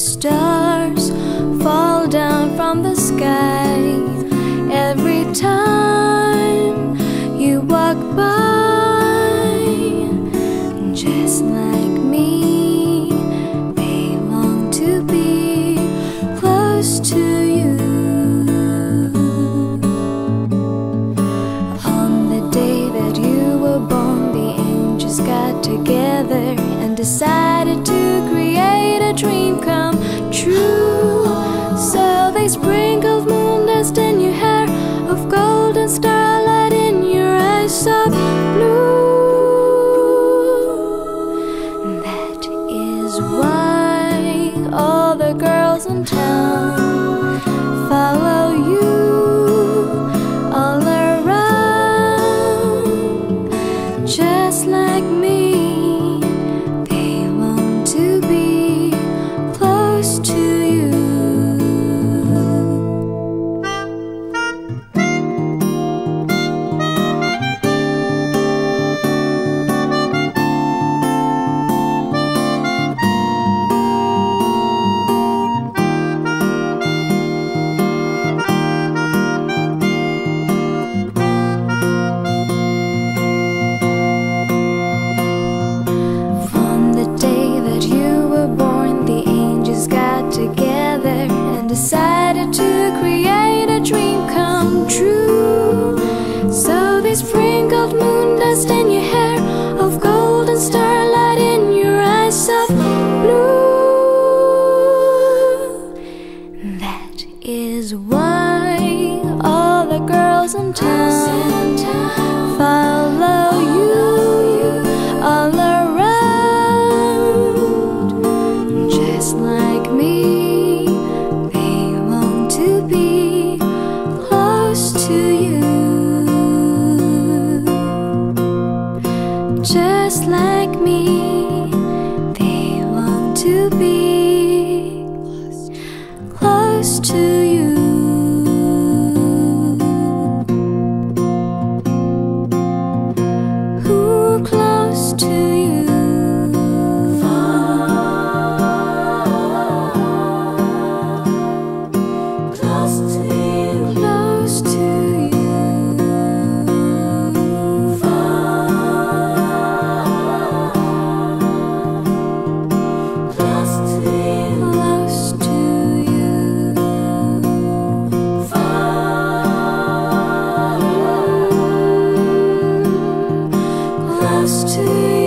stars fall down from the sky every time angels got together and decided to create a dream come true. So they sprinkled moon dust in your hair, of golden starlight sprinkled moon dust in your hair Of golden starlight in your eyes of blue. That is why all the girls in town Follow you all around Just like me. just like me. They long to be close to you. close to you.